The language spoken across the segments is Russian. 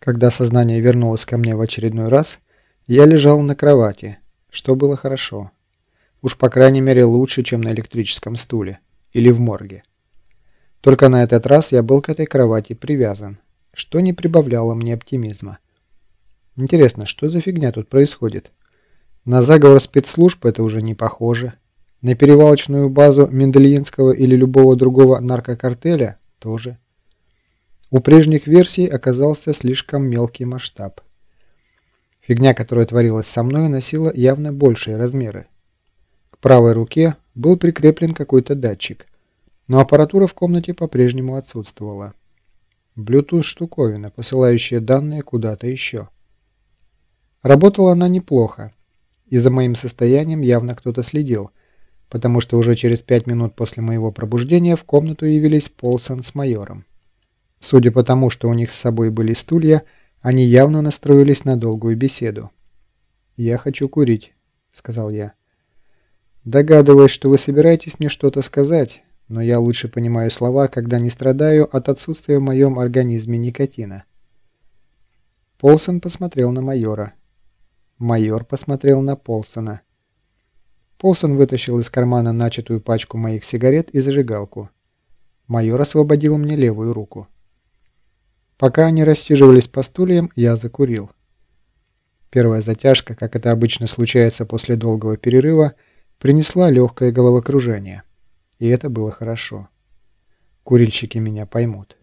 Когда сознание вернулось ко мне в очередной раз, я лежал на кровати, что было хорошо. Уж по крайней мере лучше, чем на электрическом стуле или в морге. Только на этот раз я был к этой кровати привязан, что не прибавляло мне оптимизма. Интересно, что за фигня тут происходит? На заговор спецслужб это уже не похоже. На перевалочную базу Мендельинского или любого другого наркокартеля тоже. У прежних версий оказался слишком мелкий масштаб. Фигня, которая творилась со мной, носила явно большие размеры. К правой руке был прикреплен какой-то датчик, но аппаратура в комнате по-прежнему отсутствовала. Bluetooth-штуковина, посылающая данные куда-то еще. Работала она неплохо, и за моим состоянием явно кто-то следил, потому что уже через пять минут после моего пробуждения в комнату явились Полсон с майором. Судя по тому, что у них с собой были стулья, они явно настроились на долгую беседу. «Я хочу курить», — сказал я. «Догадываюсь, что вы собираетесь мне что-то сказать, но я лучше понимаю слова, когда не страдаю от отсутствия в моем организме никотина». Полсон посмотрел на майора. Майор посмотрел на Полсона. Полсон вытащил из кармана начатую пачку моих сигарет и зажигалку. Майор освободил мне левую руку. Пока они рассиживались по стульям, я закурил. Первая затяжка, как это обычно случается после долгого перерыва, принесла легкое головокружение. И это было хорошо. Курильщики меня поймут.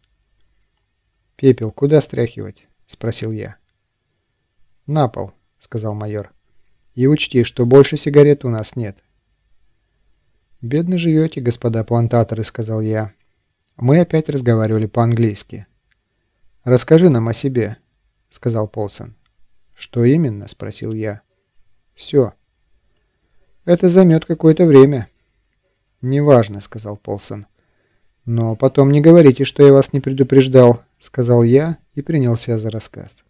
«Пепел куда стряхивать?» – спросил я. «На пол», – сказал майор. «И учти, что больше сигарет у нас нет». «Бедно живете, господа плантаторы», – сказал я. Мы опять разговаривали по-английски. «Расскажи нам о себе», — сказал Полсон. «Что именно?» — спросил я. «Все». «Это займет какое-то время». «Неважно», — сказал Полсон. «Но потом не говорите, что я вас не предупреждал», — сказал я и принялся за рассказ.